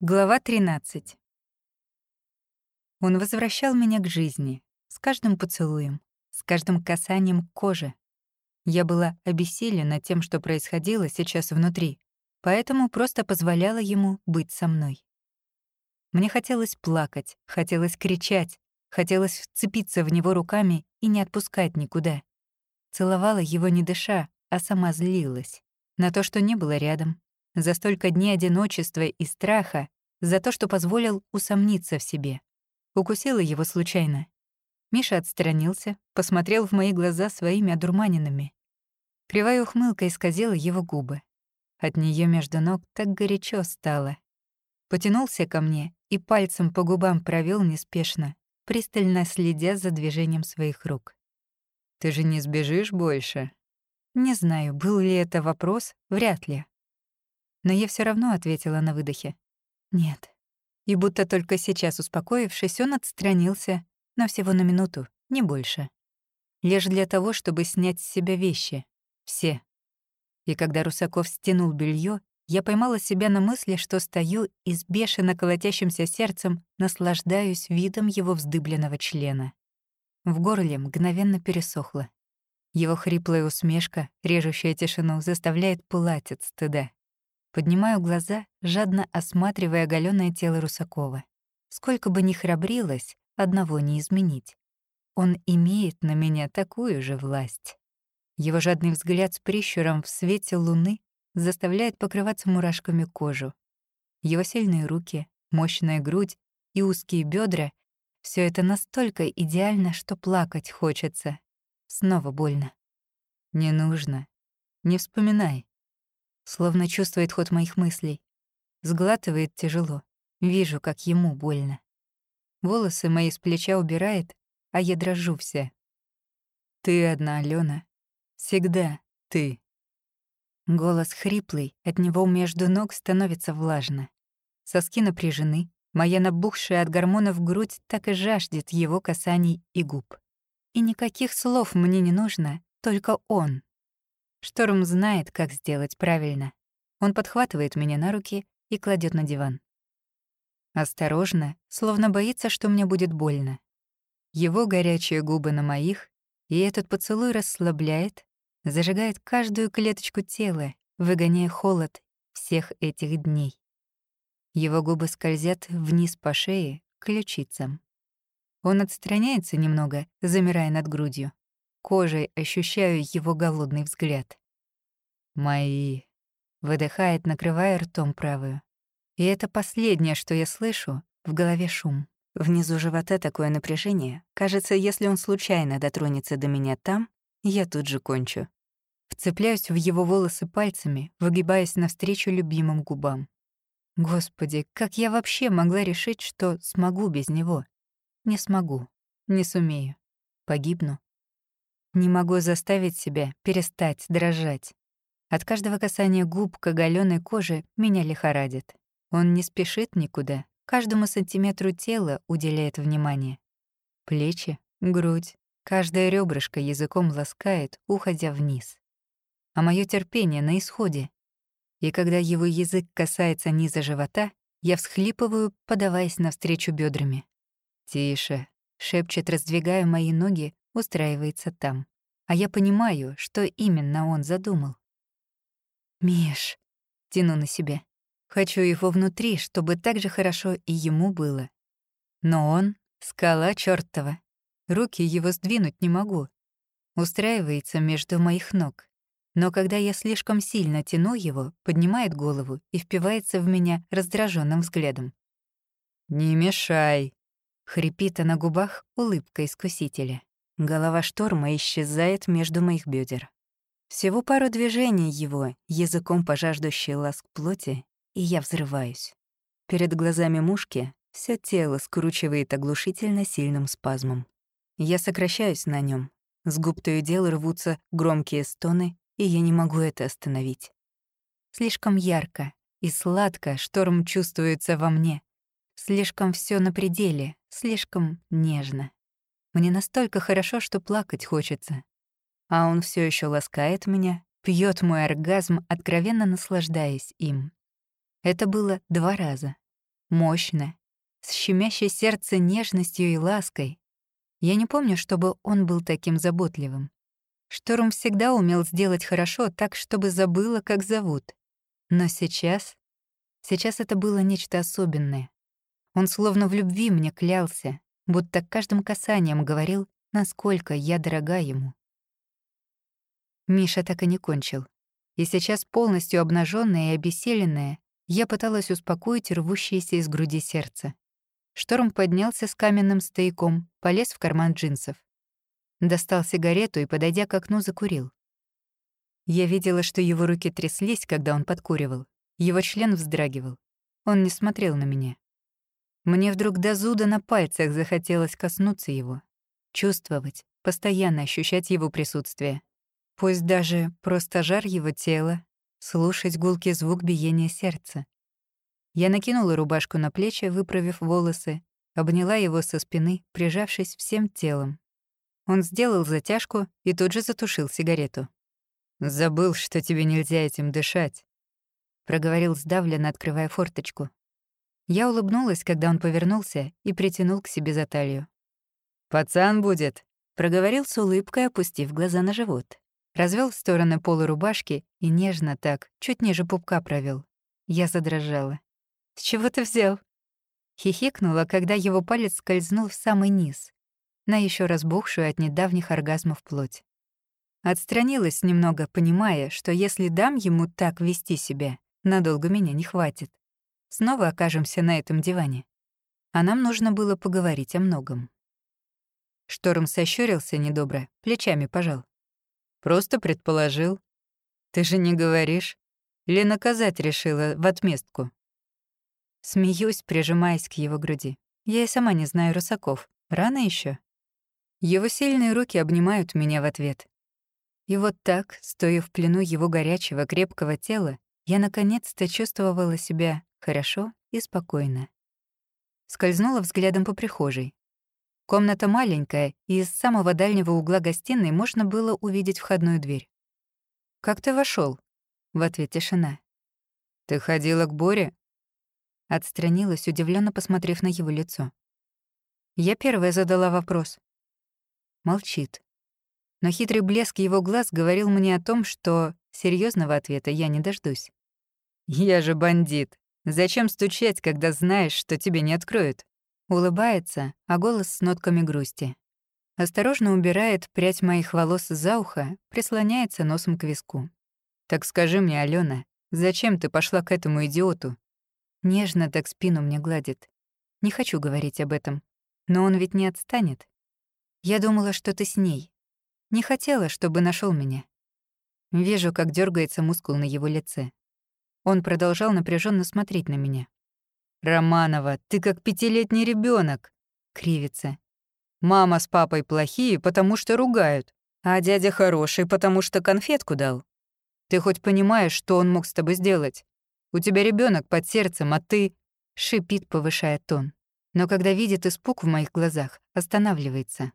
Глава 13. Он возвращал меня к жизни, с каждым поцелуем, с каждым касанием кожи. Я была обессилена тем, что происходило сейчас внутри, поэтому просто позволяла ему быть со мной. Мне хотелось плакать, хотелось кричать, хотелось вцепиться в него руками и не отпускать никуда. Целовала его не дыша, а сама злилась. На то, что не было рядом, за столько дней одиночества и страха, за то, что позволил усомниться в себе. Укусила его случайно. Миша отстранился, посмотрел в мои глаза своими одурманенными. Кривая ухмылка исказила его губы. От нее между ног так горячо стало. Потянулся ко мне и пальцем по губам провел неспешно, пристально следя за движением своих рук. «Ты же не сбежишь больше?» Не знаю, был ли это вопрос, вряд ли но я все равно ответила на выдохе. «Нет». И будто только сейчас успокоившись, он отстранился, но всего на минуту, не больше. Лишь для того, чтобы снять с себя вещи. Все. И когда Русаков стянул белье, я поймала себя на мысли, что стою и с бешено колотящимся сердцем наслаждаюсь видом его вздыбленного члена. В горле мгновенно пересохло. Его хриплая усмешка, режущая тишину, заставляет пылать от стыда. Поднимаю глаза, жадно осматривая оголённое тело Русакова. Сколько бы ни храбрилась, одного не изменить. Он имеет на меня такую же власть. Его жадный взгляд с прищуром в свете луны заставляет покрываться мурашками кожу. Его сильные руки, мощная грудь и узкие бедра — все это настолько идеально, что плакать хочется. Снова больно. Не нужно. Не вспоминай словно чувствует ход моих мыслей. Сглатывает тяжело. Вижу, как ему больно. Волосы мои с плеча убирает, а я дрожу вся. «Ты одна, Алена. Всегда ты». Голос хриплый, от него между ног становится влажно. Соски напряжены, моя набухшая от гормонов грудь так и жаждет его касаний и губ. И никаких слов мне не нужно, только он, Шторм знает, как сделать правильно. Он подхватывает меня на руки и кладет на диван. Осторожно, словно боится, что мне будет больно. Его горячие губы на моих, и этот поцелуй расслабляет, зажигает каждую клеточку тела, выгоняя холод всех этих дней. Его губы скользят вниз по шее, к ключицам. Он отстраняется немного, замирая над грудью. Кожей ощущаю его голодный взгляд. «Мои...» — выдыхает, накрывая ртом правую. И это последнее, что я слышу, в голове шум. Внизу живота такое напряжение. Кажется, если он случайно дотронется до меня там, я тут же кончу. Вцепляюсь в его волосы пальцами, выгибаясь навстречу любимым губам. Господи, как я вообще могла решить, что смогу без него? Не смогу, не сумею. Погибну. Не могу заставить себя перестать дрожать. От каждого касания губ к оголённой коже меня лихорадит. Он не спешит никуда, каждому сантиметру тела уделяет внимание. Плечи, грудь, каждое ребрышко языком ласкает, уходя вниз. А мое терпение на исходе. И когда его язык касается низа живота, я всхлипываю, подаваясь навстречу бедрами. «Тише», — шепчет, раздвигая мои ноги, устраивается там. А я понимаю, что именно он задумал. «Миш», — тяну на себя. Хочу его внутри, чтобы так же хорошо и ему было. Но он — скала чёртова. Руки его сдвинуть не могу. Устраивается между моих ног. Но когда я слишком сильно тяну его, поднимает голову и впивается в меня раздраженным взглядом. «Не мешай», — хрипит на губах улыбка искусителя. Голова шторма исчезает между моих бедер. Всего пару движений его, языком пожаждущий ласк плоти, и я взрываюсь. Перед глазами мушки все тело скручивает оглушительно сильным спазмом. Я сокращаюсь на нем. С губ то и дело рвутся громкие стоны, и я не могу это остановить. Слишком ярко и сладко шторм чувствуется во мне. Слишком все на пределе, слишком нежно. Мне настолько хорошо, что плакать хочется. А он все еще ласкает меня, пьет мой оргазм, откровенно наслаждаясь им. Это было два раза. мощно, с щемящей сердце нежностью и лаской. Я не помню, чтобы он был таким заботливым. Шторм всегда умел сделать хорошо так, чтобы забыла, как зовут. Но сейчас... Сейчас это было нечто особенное. Он словно в любви мне клялся, будто каждым касанием говорил, насколько я дорога ему. Миша так и не кончил. И сейчас, полностью обнаженная и обессиленная, я пыталась успокоить рвущееся из груди сердце. Шторм поднялся с каменным стояком, полез в карман джинсов. Достал сигарету и, подойдя к окну, закурил. Я видела, что его руки тряслись, когда он подкуривал. Его член вздрагивал. Он не смотрел на меня. Мне вдруг до зуда на пальцах захотелось коснуться его, чувствовать, постоянно ощущать его присутствие. Пусть даже просто жар его тела, слушать гулкий звук биения сердца. Я накинула рубашку на плечи, выправив волосы, обняла его со спины, прижавшись всем телом. Он сделал затяжку и тут же затушил сигарету. «Забыл, что тебе нельзя этим дышать», — проговорил сдавленно, открывая форточку. Я улыбнулась, когда он повернулся и притянул к себе за талию. «Пацан будет», — проговорил с улыбкой, опустив глаза на живот. Развел в стороны полы рубашки и нежно так, чуть ниже пупка провел. Я задрожала. «С чего ты взял?» Хихикнула, когда его палец скользнул в самый низ, на еще разбухшую от недавних оргазмов плоть. Отстранилась немного, понимая, что если дам ему так вести себя, надолго меня не хватит. Снова окажемся на этом диване. А нам нужно было поговорить о многом. Шторм сощурился недобро, плечами пожал. Просто предположил. Ты же не говоришь. Или наказать решила в отместку. Смеюсь, прижимаясь к его груди. Я и сама не знаю русаков. Рано еще. Его сильные руки обнимают меня в ответ. И вот так, стоя в плену его горячего, крепкого тела, я наконец-то чувствовала себя хорошо и спокойно. Скользнула взглядом по прихожей. Комната маленькая, и из самого дальнего угла гостиной можно было увидеть входную дверь. «Как ты вошел? В ответ тишина. «Ты ходила к Боре?» Отстранилась, удивленно посмотрев на его лицо. Я первая задала вопрос. Молчит. Но хитрый блеск его глаз говорил мне о том, что серьезного ответа я не дождусь. «Я же бандит. Зачем стучать, когда знаешь, что тебе не откроют?» Улыбается, а голос с нотками грусти. Осторожно убирает прядь моих волос за ухо, прислоняется носом к виску. «Так скажи мне, Алена, зачем ты пошла к этому идиоту?» Нежно так спину мне гладит. Не хочу говорить об этом. Но он ведь не отстанет. Я думала, что ты с ней. Не хотела, чтобы нашел меня. Вижу, как дергается мускул на его лице. Он продолжал напряженно смотреть на меня. «Романова, ты как пятилетний ребенок, кривится. «Мама с папой плохие, потому что ругают, а дядя хороший, потому что конфетку дал. Ты хоть понимаешь, что он мог с тобой сделать? У тебя ребенок под сердцем, а ты...» Шипит, повышая тон. Но когда видит испуг в моих глазах, останавливается.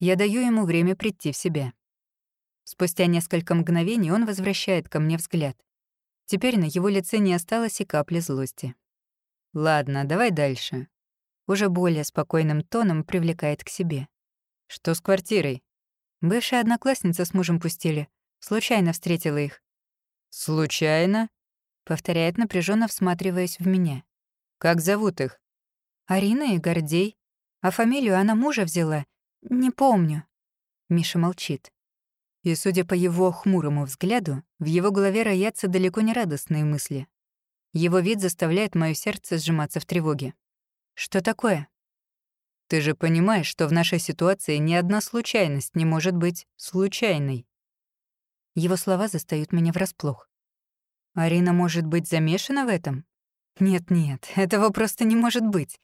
Я даю ему время прийти в себя. Спустя несколько мгновений он возвращает ко мне взгляд. Теперь на его лице не осталось и капли злости. Ладно, давай дальше. Уже более спокойным тоном привлекает к себе. Что с квартирой? Бывшая одноклассница с мужем пустили. Случайно встретила их. Случайно? Повторяет напряженно, всматриваясь в меня. Как зовут их? Арина и Гордей. А фамилию она мужа взяла. Не помню. Миша молчит. И, судя по его хмурому взгляду, в его голове роятся далеко не радостные мысли. Его вид заставляет моё сердце сжиматься в тревоге. Что такое? Ты же понимаешь, что в нашей ситуации ни одна случайность не может быть случайной. Его слова застают меня врасплох. Арина может быть замешана в этом? Нет-нет, этого просто не может быть.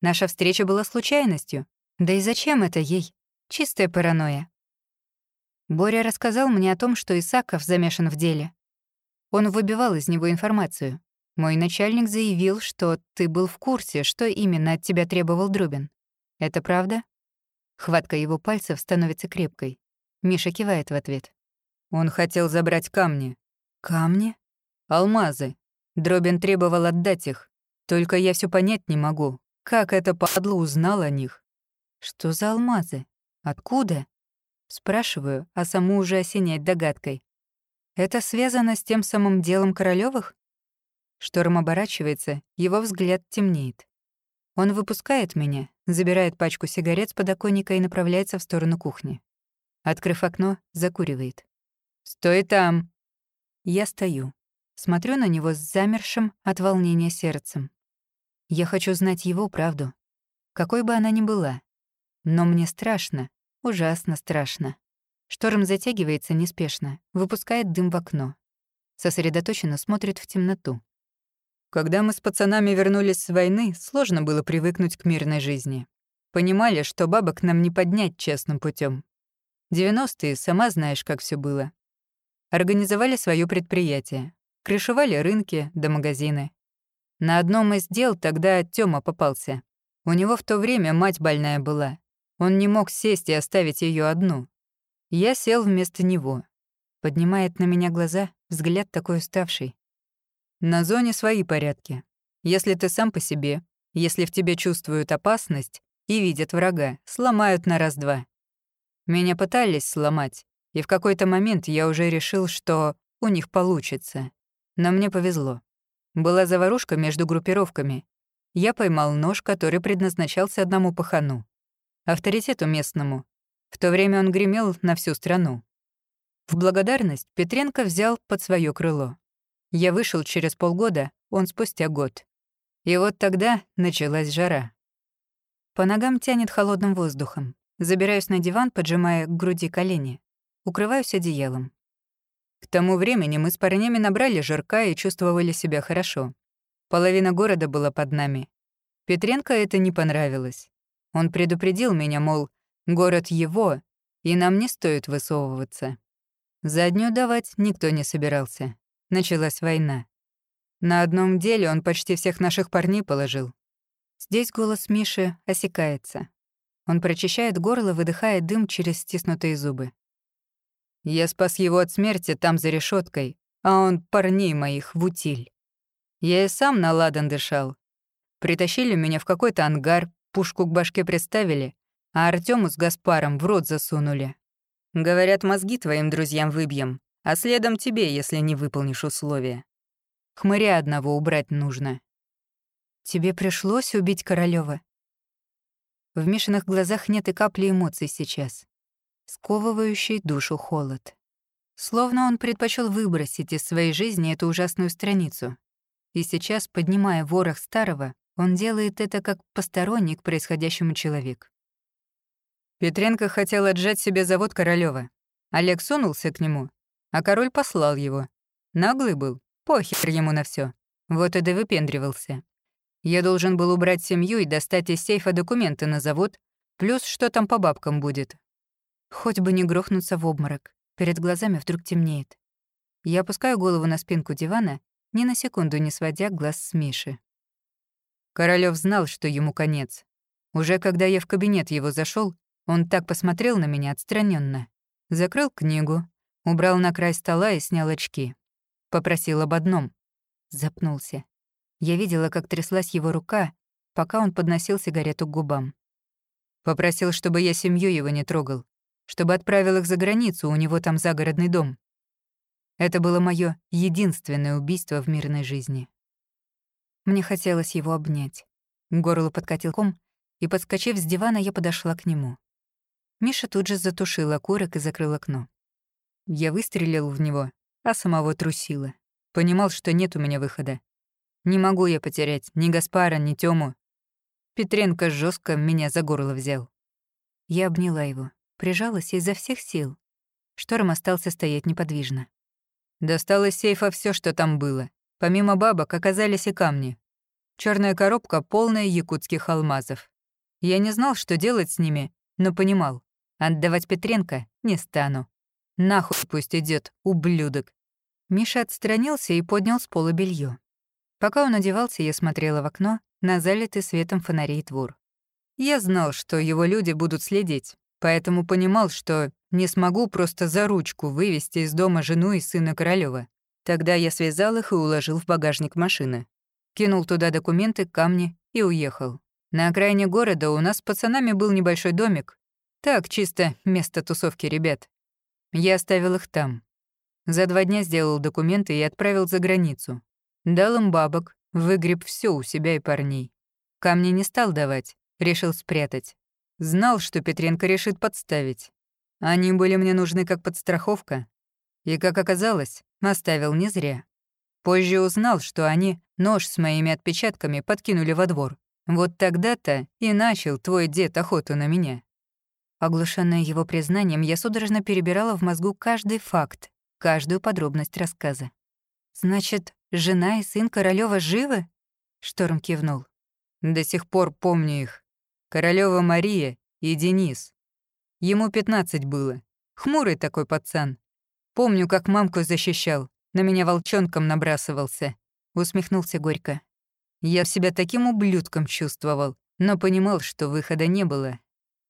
Наша встреча была случайностью. Да и зачем это ей? Чистая паранойя. Боря рассказал мне о том, что Исаков замешан в деле. Он выбивал из него информацию. Мой начальник заявил, что ты был в курсе, что именно от тебя требовал Друбин. Это правда? Хватка его пальцев становится крепкой. Миша кивает в ответ. Он хотел забрать камни. Камни? Алмазы. Дробин требовал отдать их. Только я все понять не могу, как это падла узнал о них. Что за алмазы? Откуда? Спрашиваю, а саму уже осеняет догадкой. Это связано с тем самым делом Королёвых? Шторм оборачивается, его взгляд темнеет. Он выпускает меня, забирает пачку сигарет с подоконника и направляется в сторону кухни. Открыв окно, закуривает. «Стой там!» Я стою. Смотрю на него с замершим от волнения сердцем. Я хочу знать его правду, какой бы она ни была. Но мне страшно, ужасно страшно. Шторм затягивается неспешно, выпускает дым в окно. Сосредоточенно смотрит в темноту. Когда мы с пацанами вернулись с войны, сложно было привыкнуть к мирной жизни. Понимали, что бабок нам не поднять честным путем. 90-е, сама знаешь, как все было. Организовали свое предприятие. Крышевали рынки да магазины. На одном из дел тогда Тёма попался. У него в то время мать больная была. Он не мог сесть и оставить ее одну. Я сел вместо него. Поднимает на меня глаза, взгляд такой уставший. На зоне свои порядки. Если ты сам по себе, если в тебе чувствуют опасность и видят врага, сломают на раз-два. Меня пытались сломать, и в какой-то момент я уже решил, что у них получится. Но мне повезло. Была заварушка между группировками. Я поймал нож, который предназначался одному пахану. Авторитету местному. В то время он гремел на всю страну. В благодарность Петренко взял под свое крыло. Я вышел через полгода, он спустя год. И вот тогда началась жара. По ногам тянет холодным воздухом. Забираюсь на диван, поджимая к груди колени. Укрываюсь одеялом. К тому времени мы с парнями набрали жирка и чувствовали себя хорошо. Половина города была под нами. Петренко это не понравилось. Он предупредил меня, мол, город его, и нам не стоит высовываться. Заднюю давать никто не собирался. Началась война. На одном деле он почти всех наших парней положил. Здесь голос Миши осекается. Он прочищает горло, выдыхая дым через стиснутые зубы. Я спас его от смерти там за решеткой, а он парней моих в утиль. Я и сам на ладан дышал. Притащили меня в какой-то ангар, пушку к башке приставили, а Артему с Гаспаром в рот засунули. Говорят, мозги твоим друзьям выбьем, а следом тебе, если не выполнишь условия. Хмыря одного убрать нужно. Тебе пришлось убить Королёва? В Мишиных глазах нет и капли эмоций сейчас. Сковывающий душу холод. Словно он предпочел выбросить из своей жизни эту ужасную страницу. И сейчас, поднимая ворох старого, он делает это как посторонний к происходящему человек. Петренко хотел отжать себе завод Королёва. Олег сунулся к нему, а король послал его. Наглый был, похер ему на все. Вот и довыпендривался. Я должен был убрать семью и достать из сейфа документы на завод, плюс что там по бабкам будет. Хоть бы не грохнуться в обморок. Перед глазами вдруг темнеет. Я опускаю голову на спинку дивана, ни на секунду не сводя глаз с Миши. Королёв знал, что ему конец. Уже когда я в кабинет его зашел, он так посмотрел на меня отстраненно, Закрыл книгу, Убрал на край стола и снял очки. Попросил об одном. Запнулся. Я видела, как тряслась его рука, пока он подносил сигарету к губам. Попросил, чтобы я семью его не трогал, чтобы отправил их за границу, у него там загородный дом. Это было мое единственное убийство в мирной жизни. Мне хотелось его обнять. К горлу подкатил ком, и, подскочив с дивана, я подошла к нему. Миша тут же затушил окурок и закрыл окно. Я выстрелил в него, а самого трусила. Понимал, что нет у меня выхода. Не могу я потерять ни Гаспара, ни Тёму. Петренко жестко меня за горло взял. Я обняла его, прижалась изо всех сил. Шторм остался стоять неподвижно. Достал сейфа все, что там было. Помимо бабок оказались и камни. Черная коробка, полная якутских алмазов. Я не знал, что делать с ними, но понимал. Отдавать Петренко не стану. Нахуй пусть идет, ублюдок. Миша отстранился и поднял с пола белье. Пока он одевался, я смотрела в окно на залитый светом фонарей двор. Я знал, что его люди будут следить, поэтому понимал, что не смогу просто за ручку вывести из дома жену и сына Королёва. Тогда я связал их и уложил в багажник машины. кинул туда документы, камни и уехал. На окраине города у нас с пацанами был небольшой домик. Так, чисто место тусовки ребят. Я оставил их там. За два дня сделал документы и отправил за границу. Дал им бабок, выгреб все у себя и парней. Камни не стал давать, решил спрятать. Знал, что Петренко решит подставить. Они были мне нужны как подстраховка. И, как оказалось, оставил не зря. Позже узнал, что они нож с моими отпечатками подкинули во двор. Вот тогда-то и начал твой дед охоту на меня. Оглушенная его признанием, я судорожно перебирала в мозгу каждый факт, каждую подробность рассказа. «Значит, жена и сын Королёва живы?» Шторм кивнул. «До сих пор помню их. Королёва Мария и Денис. Ему 15 было. Хмурый такой пацан. Помню, как мамку защищал, на меня волчонком набрасывался». Усмехнулся горько. Я себя таким ублюдком чувствовал, но понимал, что выхода не было.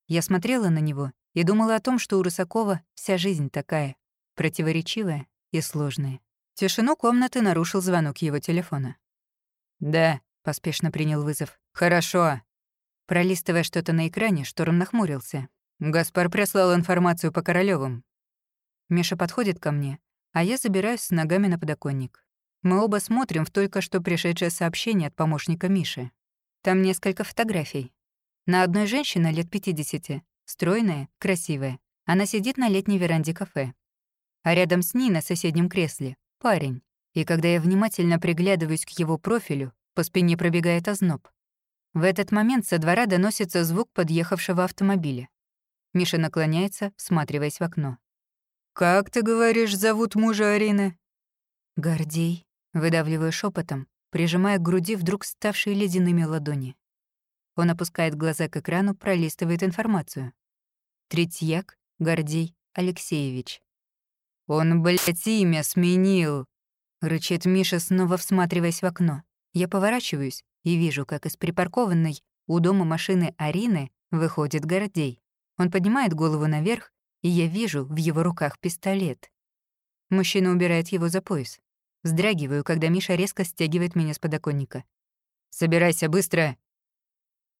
Я смотрела на него и думала о том, что у Рысакова вся жизнь такая, противоречивая и сложная. Тишину комнаты нарушил звонок его телефона. «Да», — поспешно принял вызов. «Хорошо». Пролистывая что-то на экране, Шторм нахмурился. «Гаспар прислал информацию по Королёвым». Миша подходит ко мне, а я забираюсь с ногами на подоконник. Мы оба смотрим в только что пришедшее сообщение от помощника Миши. Там несколько фотографий. На одной женщина лет 50, стройная, красивая. Она сидит на летней веранде кафе. А рядом с ней на соседнем кресле — парень. И когда я внимательно приглядываюсь к его профилю, по спине пробегает озноб. В этот момент со двора доносится звук подъехавшего автомобиля. Миша наклоняется, всматриваясь в окно. «Как, ты говоришь, зовут мужа Арины?» «Гордей», Выдавливаю шепотом, прижимая к груди вдруг ставшие ледяными ладони. Он опускает глаза к экрану, пролистывает информацию. Третьяк Гордей Алексеевич. «Он, блядь, имя сменил!» — рычит Миша, снова всматриваясь в окно. Я поворачиваюсь и вижу, как из припаркованной у дома машины Арины выходит Гордей. Он поднимает голову наверх, и я вижу в его руках пистолет. Мужчина убирает его за пояс. Вздрагиваю, когда Миша резко стягивает меня с подоконника. «Собирайся быстро